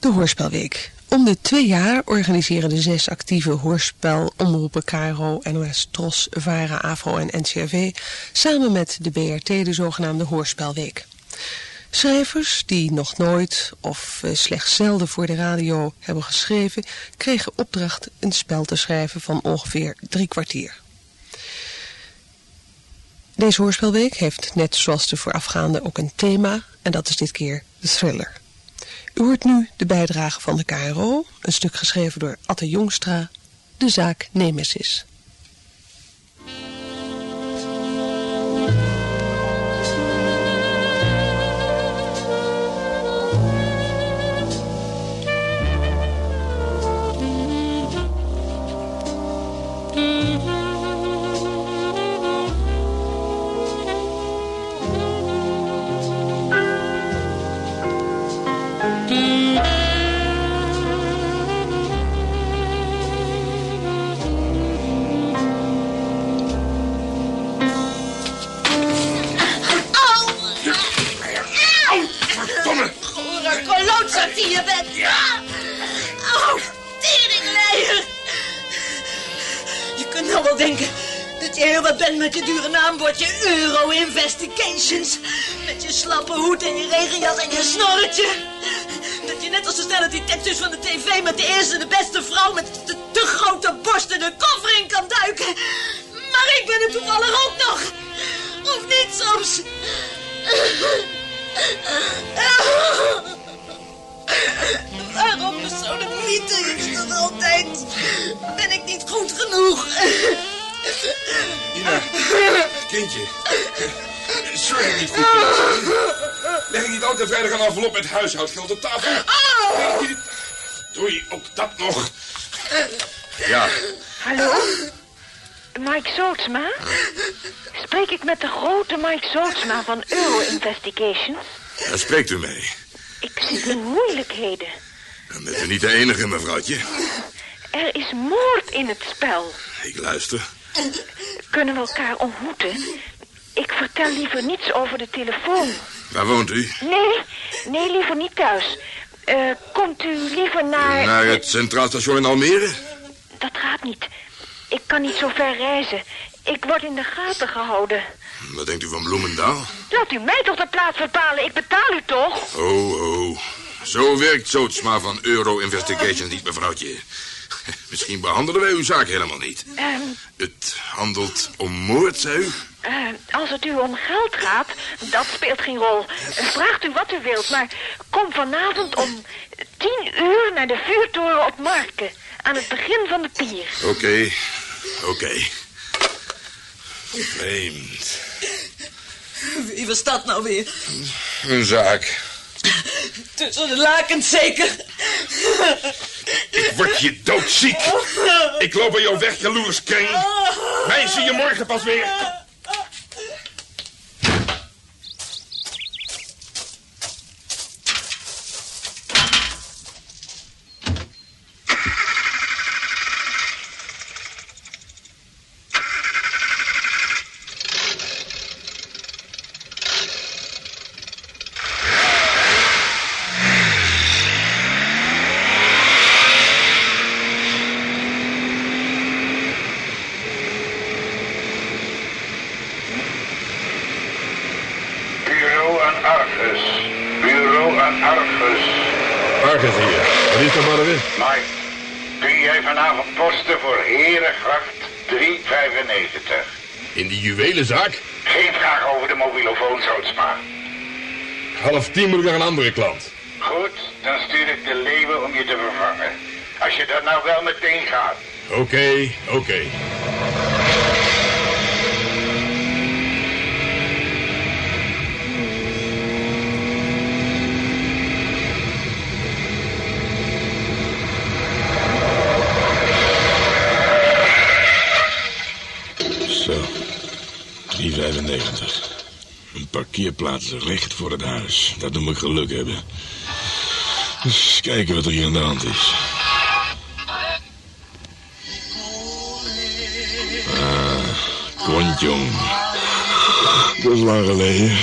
De Hoorspelweek. Om de twee jaar organiseren de zes actieve hoorspelomroepen KRO, NOS, TROS, VARA, AVRO en NCRV samen met de BRT de zogenaamde Hoorspelweek. Schrijvers die nog nooit of eh, slechts zelden voor de radio hebben geschreven, kregen opdracht een spel te schrijven van ongeveer drie kwartier. Deze hoorspelweek heeft net zoals de voorafgaande ook een thema en dat is dit keer de thriller. U hoort nu de bijdrage van de KRO, een stuk geschreven door Atte Jongstra, de zaak Nemesis. Bent met je dure naambordje Euro Investigations. Met je slappe hoed en je regenjas en je snorretje. Dat je net als de snelle detectives van de tv met de eerste de beste vrouw met de te grote borst en de koffer in kan duiken. Maar ik ben het toevallig ook nog. Of niet soms? Waarom besodemieter je toch altijd? Ben ik niet goed genoeg? Ina, kindje. Sorry dat ik niet goed. Leg ik niet altijd vrijdag een envelop met huishoudgeld op tafel? Niet- Doe je ook dat nog? Ja, Hallo? Mike Sootsma? Spreek ik met de grote Mike Sootsma van Euro Investigations? daar spreekt u mee. Ik zit in moeilijkheden. Dan bent u niet de enige, mevrouwtje. Er is moord in het spel. Ik luister. Kunnen we elkaar ontmoeten? Ik vertel liever niets over de telefoon. Waar woont u? Nee, nee, liever niet thuis. Eh, komt u liever naar... Naar het Centraal Station in Almere? Dat gaat niet. Ik kan niet zo ver reizen. Ik word in de gaten gehouden. Wat denkt u van Bloemendaal? Laat u mij toch de plaats bepalen. Ik betaal u toch? Oh, oh. Zo werkt Zootsma van Euro Investigation niet, mevrouwtje. Misschien behandelen wij uw zaak helemaal niet. Ehm, Het handelt om moord, zei u? eh, als het u om geld gaat, dat speelt geen rol. Vraagt u wat u wilt, maar kom vanavond om tien uur naar de vuurtoren op Marken. Aan het begin van de pier. Oké, oké. Vreemd. Wie was dat nou weer? Een zaak. Tussen de lakens zeker. Word je doodziek. Ik loop bij jou weg, jaloers kring. Mij zie je morgen pas weer. Bureau en Argus. Bureau en Argus. Argus hier. Wat is er maar weer? Mike, kun jij vanavond posten voor Herengracht 395? In die juwelenzaak? Geen vraag over de mobielefoon, Zoutsma. Half tien moet ik naar een andere klant. Goed, dan stuur ik de leeuwen om je te vervangen. Als je dat nou wel meteen gaat. Oké, oké. 3,95. Een parkeerplaats recht voor het huis. Dat noem ik geluk hebben. Dus kijken wat er hier aan de hand is. Ah, kontjong. Dat is lang geleden.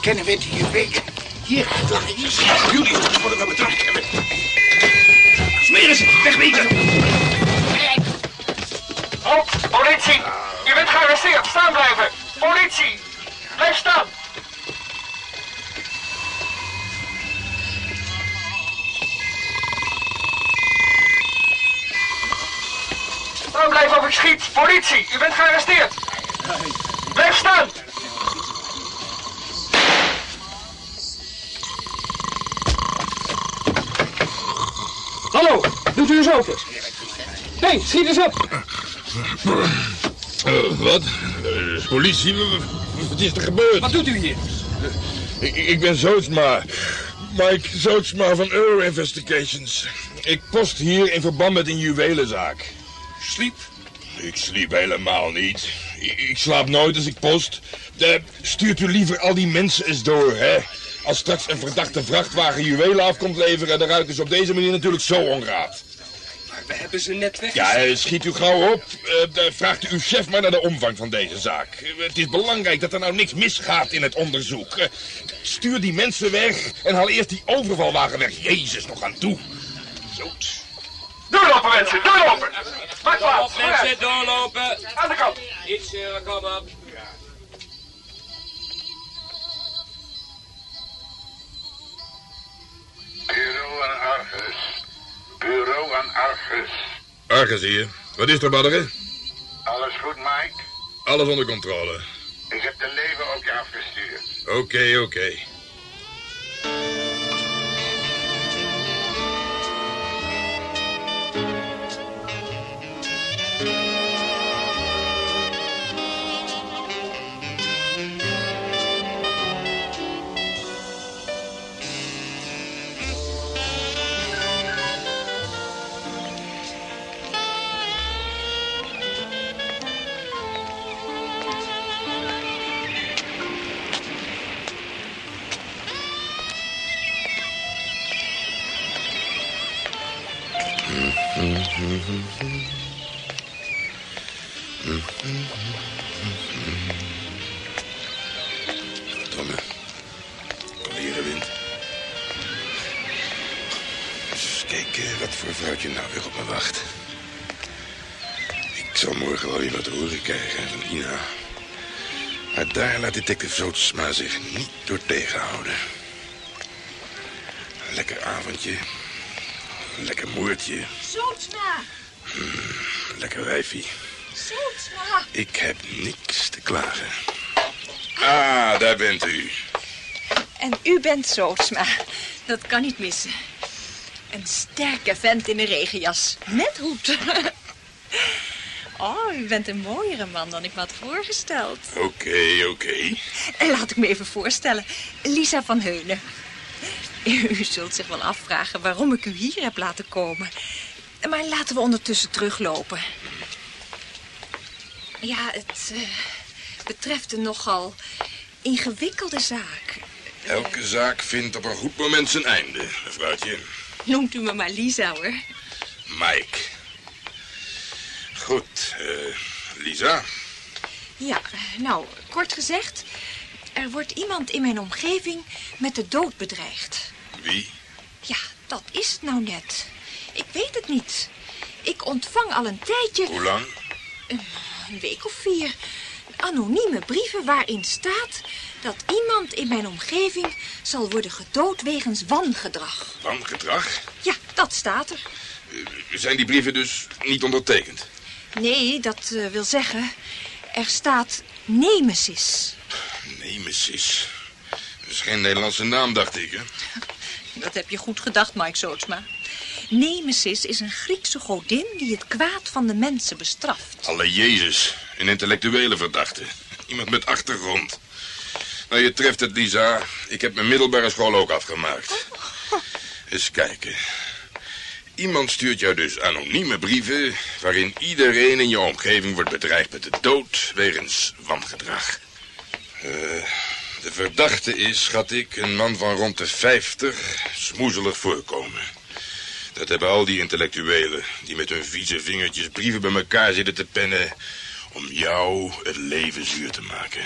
Kennen we juwelen? Hier, hier zijn jullie voor we betracht hebben. Smeren ze, wegweten. Halt, politie! U bent gearresteerd. Staan blijven. Politie! Blijf staan. Staan blijven of ik schiet. Politie! U bent gearresteerd. Blijf staan. U. Nee, schiet eens op. Eh, wat? Eh, politie? Wat- is er gebeurd? Wat doet u hier? Ik, ik ben Zootsma. Mike Zootsma van Euro Investigations. Ik post hier in verband met een juwelenzaak. Sliep. Ik sliep helemaal niet. Ik, ik slaap nooit als ik post. Eh, stuurt u liever al die mensen eens door, hè? Als straks een verdachte vrachtwagen juwelen af komt leveren... dan ruiken ze op deze manier natuurlijk zo onraad. We hebben ze net weg. Ja, schiet u gauw op. Eh, eh, vraagt u uw chef maar naar de omvang van deze zaak. Eh, het is belangrijk dat er nou niks misgaat in het onderzoek. Eh, stuur die mensen weg en haal eerst die overvalwagen weg. Jezus, nog aan toe. Doorlopen mensen, doorlopen. Maak plaats. vooruit. doorlopen. Aan de kant. Iets, kom op. Bureau aan Argus. Argus hier. Wat is er, Badderen? Alles goed, Mike? Alles onder controle. Ik heb de leven op je afgestuurd. Oké, oké. Verdomme. Alweer wind. Eens kijken wat voor vrouwtje nou weer op me wacht. Ik zal morgen wel weer wat horen krijgen van Ina. Maar daar laat detective Zootsma zich niet door tegenhouden. Lekker avondje. Lekker moertje. Zootsma! Lekker wijfie. Zootsma! Ik heb niks te klagen. Daar bent u. En u bent Zootsma. Dat kan niet missen. Een sterke vent in een regenjas. Met hoed. Oh, u bent een mooiere man dan ik me had voorgesteld. Oké, oké. Laat ik me even voorstellen. Lisa van Heunen. U zult zich wel afvragen waarom ik u hier heb laten komen. Maar laten we ondertussen teruglopen. Ja, het eh, betreft een nogal ingewikkelde zaak. Elke zaak vindt op een goed moment zijn einde, mevrouwtje. Noemt u me maar Lisa, hoor. Mike. Goed, eh, Lisa. Ja, nou, kort gezegd... er wordt iemand in mijn omgeving met de dood bedreigd. Wie? Ja, dat is het nou net. Ik weet het niet. Ik ontvang al een tijdje... Hoe lang? een week of vier. Anonieme brieven waarin staat dat iemand in mijn omgeving zal worden gedood wegens wangedrag. Wangedrag? Ja, dat staat er. Eh, Zijn die brieven dus niet ondertekend? Nee, dat eh, wil zeggen, er staat nemesis. Nemesis. Dat is geen Nederlandse naam, dacht ik, hè? Dat heb je goed gedacht, Mike Sootsma. Nemesis is een Griekse godin die het kwaad van de mensen bestraft. Alle Jezus. Een intellectuele verdachte. Iemand met achtergrond. Nou, je treft het, Lisa. Ik heb mijn middelbare school ook afgemaakt. Eens kijken. Iemand stuurt jou dus anonieme brieven... waarin iedereen in je omgeving wordt bedreigd met de dood... wegens wangedrag. Eh, de verdachte is, schat ik, een man van rond de 50, smoezelig voorkomen. Dat hebben al die intellectuelen die met hun vieze vingertjes brieven bij elkaar zitten te pennen... om jou het leven zuur te maken.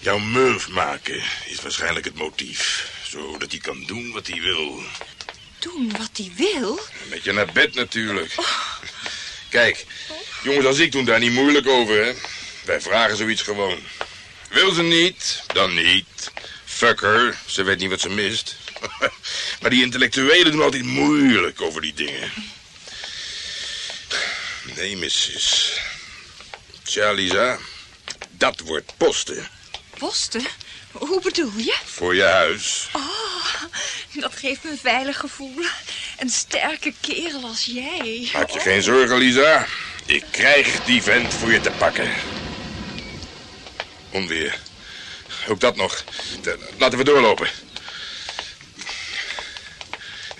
Jouw murf maken is waarschijnlijk het motief. Zodat hij kan doen wat hij wil. Doen wat hij wil? Met je naar bed natuurlijk. Kijk, jongens als ik doen daar niet moeilijk over, hè. Wij vragen zoiets gewoon. Wil ze niet, dan niet. Fuck her, ze weet niet wat ze mist. maar die intellectuelen doen altijd moeilijk over die dingen. Nee, missus. Tja, Lisa, dat wordt posten. Posten? Hoe bedoel je? Voor je huis. Oh, dat geeft me een veilig gevoel. Een sterke kerel als jij. Maak je geen zorgen, Lisa. Ik krijg die vent voor je te pakken. Onweer. Ook dat nog. Laten we doorlopen.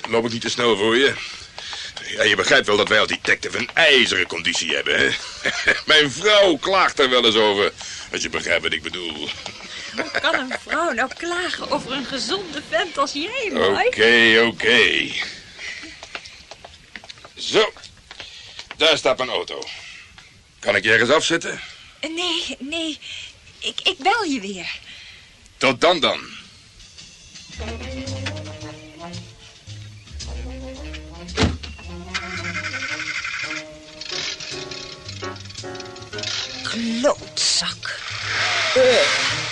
Loop ik niet te snel voor je? Ja, je begrijpt wel dat wij als detective een ijzeren conditie hebben, hè? Mijn vrouw klaagt er wel eens over. Als je begrijpt wat ik bedoel. Hoe kan een vrouw nou klagen over een gezonde vent als jij, Oké, Mike? oké. Zo. Daar staat mijn auto. Kan ik je ergens afzetten? Nee, nee. Ik, ik bel je weer. Tot dan dan. Klootzak. Hé,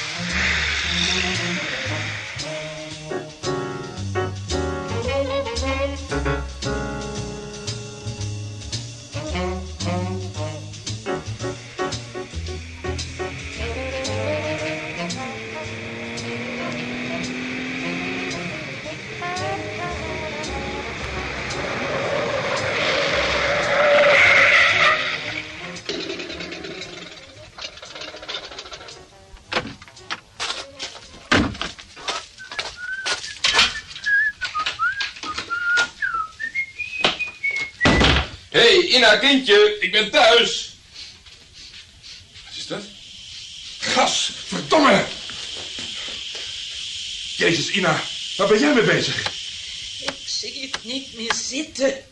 Ina, kindje, ik ben thuis. Wat is dat? Gas, verdomme! Jezus, Ina, waar ben jij mee bezig? Ik zie het niet meer zitten.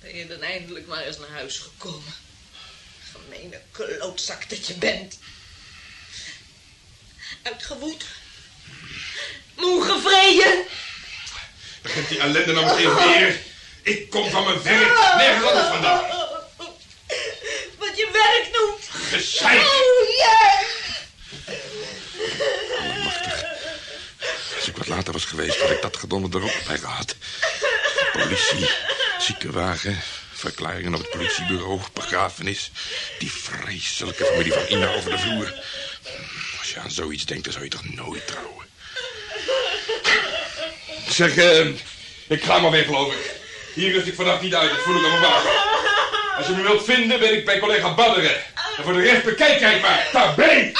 Ben je dan eindelijk maar eens naar huis gekomen? Gemene klootzak dat je bent. Uitgewoed. Moe gevreden. Begint die ellende nou meteen weer? Ik kom van mijn werk, nergens anders vandaan. Wat je werk noemt. Gezeik! Oh, ja! Als ik wat later was geweest, had ik dat gedonder er ook bij gehad. Politie, ziekenwagen, verklaringen op het politiebureau, begrafenis. Die vreselijke familie van Ina over de vloer. Als je aan zoiets denkt, dan zou je toch nooit trouwen. Zeg, eh, ik ga maar weer, geloof ik. Hier rust ik vannacht niet uit, dat voel ik aan mijn wagen. Als je me wilt vinden, ben ik bij collega Badderen. En voor de rest bekijk jij maar. Tabé!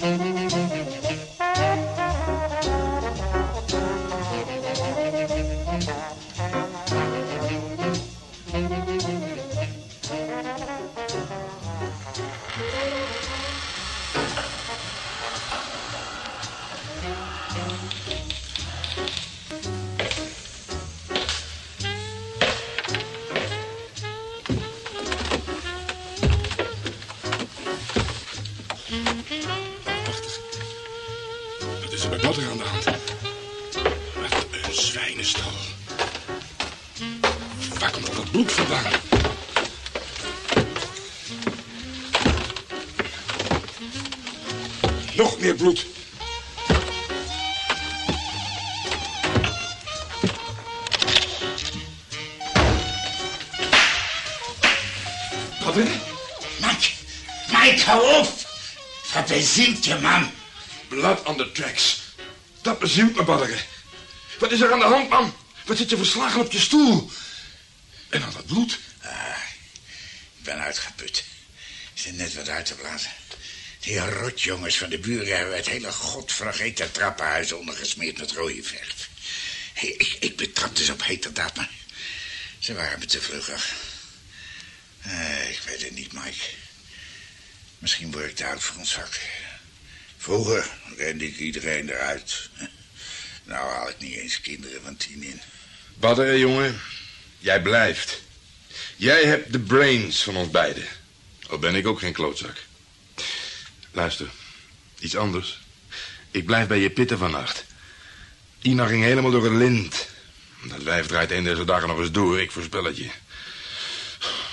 Müzik Wat is er bij er aan de hand? Een zwijnenstal. Waar komt al dat bloed vandaan? Nog meer bloed. Badder? Mike, Mike, hou op. Verbezielt je man. Blood on the tracks. Dat bezielt me, Badder. Wat is er aan de hand, man? Wat zit je verslagen op je stoel? En al dat bloed? Ik ben uitgeput. Zit net wat uit te blazen. Die rotjongens van de buren hebben het hele godvergeten trappenhuis ondergesmeerd met rode verf. Hey, ik, ik betrapte ze op heterdaad, maar ze waren me te vlugger. Eh, ik weet het niet, Mike. Misschien word ik te oud voor ons vak. Vroeger rende ik iedereen eruit. Nou haal ik niet eens kinderen van tien in. Badder, jongen. Jij blijft. Jij hebt de brains van ons beiden. Al ben ik ook geen klootzak. Luister, iets anders. Ik blijf bij je pitten vannacht. Ina ging helemaal door het lint. Dat wijf draait een deze dagen nog eens door, ik voorspel het je.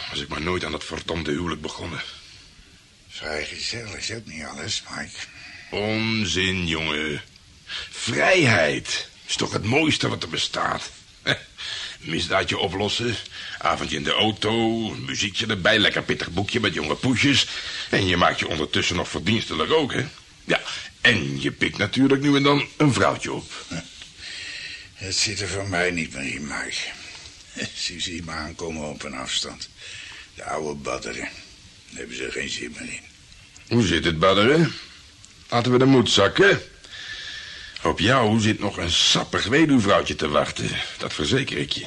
Was ik maar nooit aan dat verdomde huwelijk begonnen. Vrijgezel is ook niet alles, Mike. Onzin, jongen. Vrijheid is toch het mooiste wat er bestaat. Misdaadje oplossen, avondje in de auto, muziekje erbij, lekker pittig boekje met jonge poesjes. En je maakt je ondertussen nog verdienstelijk ook, hè? Ja, en je pikt natuurlijk nu en dan een vrouwtje op. Het zit er voor mij niet meer in, Mike. Ze me aankomen op een afstand. De oude badderen. Daar hebben ze geen zin meer in. Hoe zit het, badderen? Laten we de moed zakken. Op jou zit nog een sappig weduwvrouwtje te wachten, dat verzeker ik je.